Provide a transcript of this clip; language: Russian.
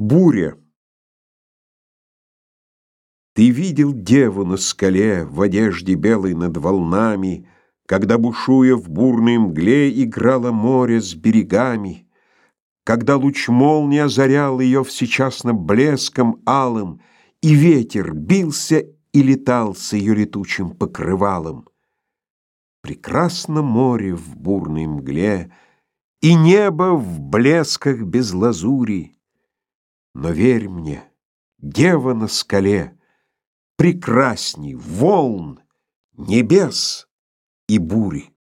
Буря. Ты видел деву на скале В одежде белой над волнами, Когда, бушуя в бурной мгле, Играло море с берегами, Когда луч молнии озарял Ее всечасно блеском алым, И ветер бился и летал С ее летучим покрывалом. Прекрасно море в бурной мгле, И небо в блесках без лазури, но верь мне, дева на скале Прекрасней волн, небес и бури.